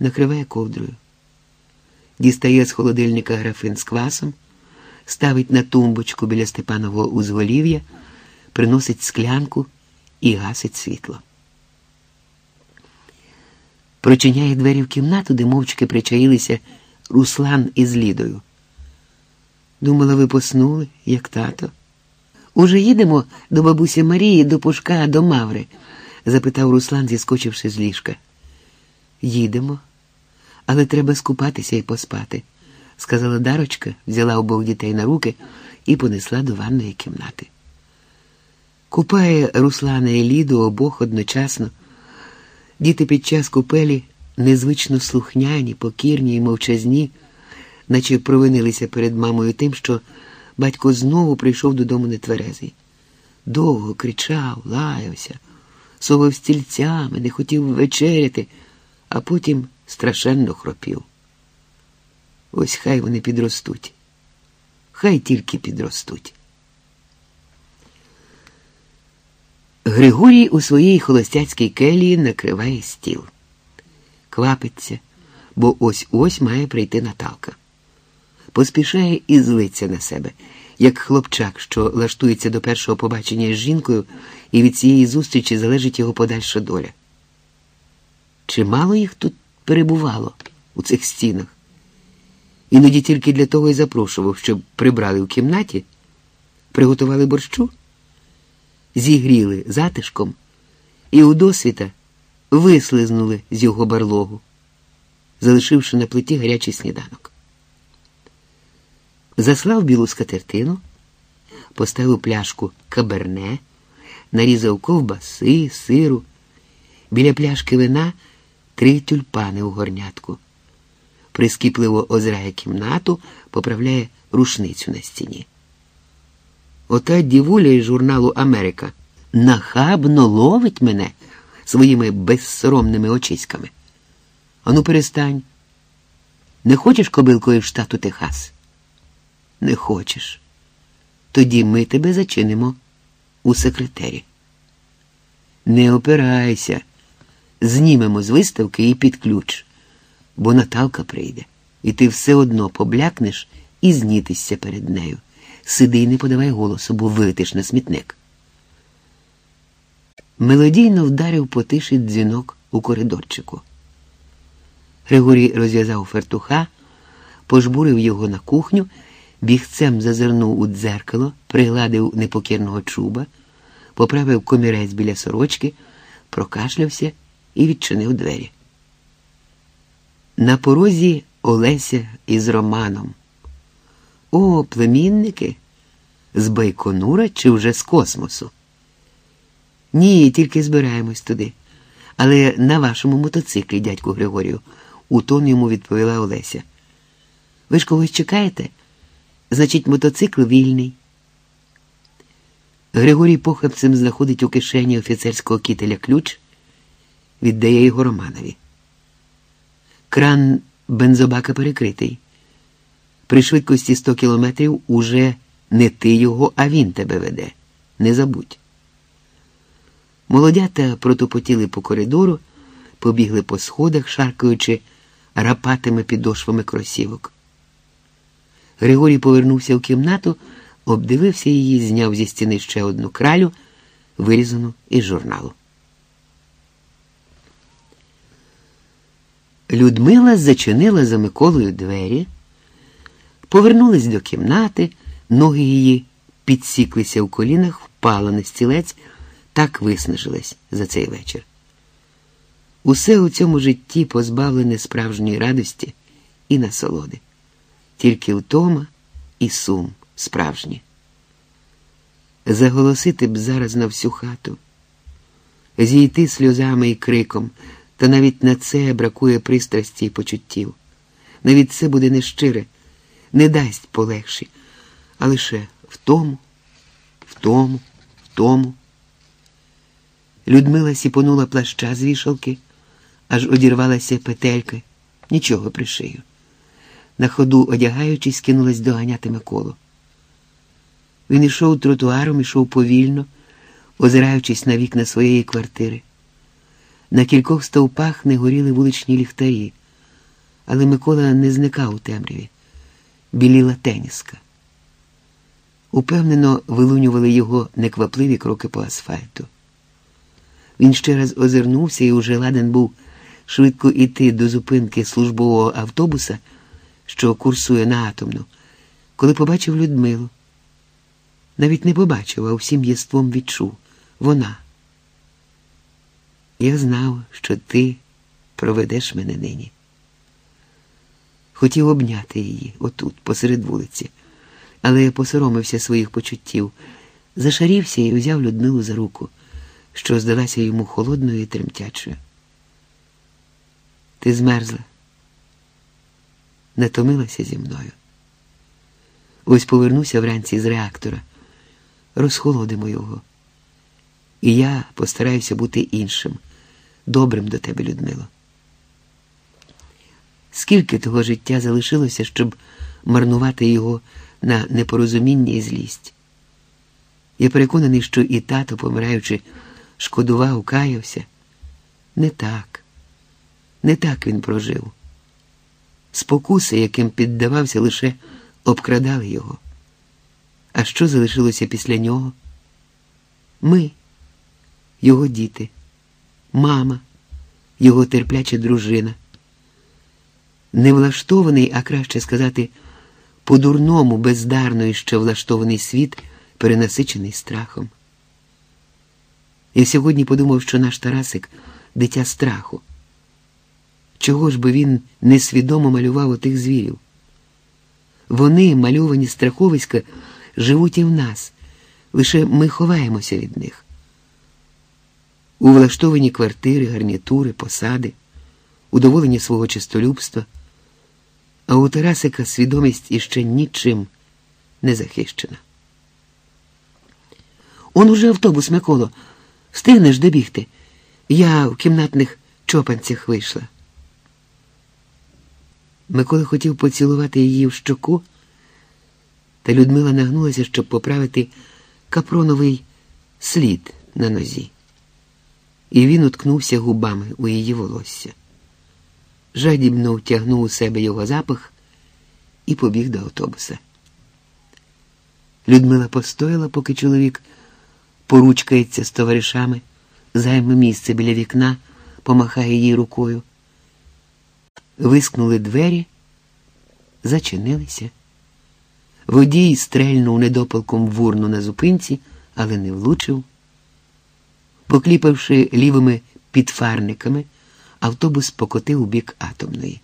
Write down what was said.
накриває ковдрою, дістає з холодильника графин з квасом, ставить на тумбочку біля Степанового узголів'я, приносить склянку і гасить світло. Прочиняє двері в кімнату, де мовчки причаїлися Руслан із Лідою. Думала, ви поснули, як тато. Уже їдемо до бабусі Марії, до Пушка, до Маври? запитав Руслан, зіскочивши з ліжка. Їдемо, але треба скупатися і поспати, сказала Дарочка, взяла обох дітей на руки і понесла до ванної кімнати. Купає Руслана і Ліду обох одночасно. Діти під час купелі незвично слухняні, покірні і мовчазні, наче провинилися перед мамою тим, що батько знову прийшов додому нетверезий. Довго кричав, лаявся, совав стільцями, не хотів вечеряти, а потім страшенно хропів. Ось хай вони підростуть, хай тільки підростуть. Григорій у своїй холостяцькій келії накриває стіл. Квапиться, бо ось ось має прийти Наталка. Поспішає і злиться на себе, як хлопчак, що лаштується до першого побачення з жінкою, і від цієї зустрічі залежить його подальша доля. Чимало їх тут перебувало у цих стінах. Іноді тільки для того й запрошував, щоб прибрали в кімнаті, приготували борщу зігріли затишком і у досвіта вислизнули з його барлогу, залишивши на плиті гарячий сніданок. Заслав білу скатертину, поставив пляшку каберне, нарізав ковбаси, сиру, біля пляшки вина три тюльпани у горнятку. Прискіпливо озирає кімнату, поправляє рушницю на стіні. Ота дівуля із журналу Америка нахабно ловить мене своїми безсоромними очиськами. Ану, перестань. Не хочеш кобилкою в штату Техас? Не хочеш. Тоді ми тебе зачинимо у секретері. Не опирайся, знімемо з виставки і під ключ, бо Наталка прийде, і ти все одно поблякнеш і знітишся перед нею. Сиди і не подавай голосу, бо вилетиш на смітник. Мелодійно вдарив по тиші дзвінок у коридорчику. Григорій розв'язав фертуха, пожбурив його на кухню, бігцем зазирнув у дзеркало, пригладив непокірного чуба, поправив комірець біля сорочки, прокашлявся і відчинив двері. На порозі Олеся із Романом. О, племінники, з Байконура чи вже з космосу? Ні, тільки збираємось туди. Але на вашому мотоциклі, дядьку Григорію, у тон йому відповіла Олеся. Ви ж когось чекаєте? Значить, мотоцикл вільний. Григорій похабцем знаходить у кишені офіцерського кітеля ключ, віддає його Романові. Кран бензобака перекритий. При швидкості 100 кілометрів уже не ти його, а він тебе веде. Не забудь. Молодята протопотіли по коридору, побігли по сходах, шаркаючи рапатими підошвами кросівок. Григорій повернувся в кімнату, обдивився її, зняв зі стіни ще одну кралю, вирізану із журналу. Людмила зачинила за Миколою двері, повернулась до кімнати, ноги її підсіклися в колінах, впала на стілець так виснажилась за цей вечір. Усе у цьому житті позбавлене справжньої радості і насолоди, тільки втома і сум справжні. Заголосити б зараз на всю хату, зійти сльозами і криком, та навіть на це бракує пристрасті і почуттів. Навіть це буде нещире, не дасть полегші, а лише в тому, в тому, в тому. Людмила сіпонула плаща з вішалки, аж одірвалася петелька, нічого пришию. На ходу, одягаючись, кинулась доганяти Миколу. Він ішов тротуаром, ішов повільно, озираючись на вікна своєї квартири. На кількох стовпах не горіли вуличні ліхтарі. Але Микола не зникав у темряві. Біліла теніска. Упевнено вилунювали його неквапливі кроки по асфальту. Він ще раз озирнувся і уже ладен був швидко йти до зупинки службового автобуса, що курсує на атомну, коли побачив Людмилу. Навіть не побачив, а всім єством відчув вона. Я знав, що ти проведеш мене нині. Хотів обняти її отут, посеред вулиці, але я посоромився своїх почуттів, зашарівся і взяв Людмилу за руку, що здалася йому холодною і тремтячою. Ти змерзла, натомилася зі мною. Ось повернуся вранці з реактора, розхолодимо його. І я постараюся бути іншим, добрим до тебе, Людмило. Скільки того життя залишилося, щоб марнувати його на непорозуміння і злість? Я переконаний, що і тато, помираючи, шкодував, каявся. Не так, не так він прожив. Спокуси, яким піддавався, лише обкрадали його. А що залишилося після нього? Ми, його діти, мама, його терпляча дружина. Невлаштований, а краще сказати, по-дурному, бездарно і ще влаштований світ, перенасичений страхом. Я сьогодні подумав, що наш Тарасик дитя страху. Чого ж би він несвідомо малював отих звірів? Вони, мальовані страховиська, живуть і в нас, лише ми ховаємося від них. У влаштовані квартири, гарнітури, посади, удоволені свого чистолюбства, а у Тарасика свідомість іще нічим не захищена. Он уже автобус, Миколо, встигнеш добігти. Я в кімнатних чопанцях вийшла. Микола хотів поцілувати її в щоку, та Людмила нагнулася, щоб поправити капроновий слід на нозі. І він уткнувся губами у її волосся. Жадібно втягнув у себе його запах і побіг до автобуса. Людмила постояла, поки чоловік поручкається з товаришами, займе місце біля вікна, помахає їй рукою. Вискнули двері, зачинилися. Водій стрельнув недопалком в урну на зупинці, але не влучив. Покліпавши лівими підфарниками, автобус покотив у бік атомної.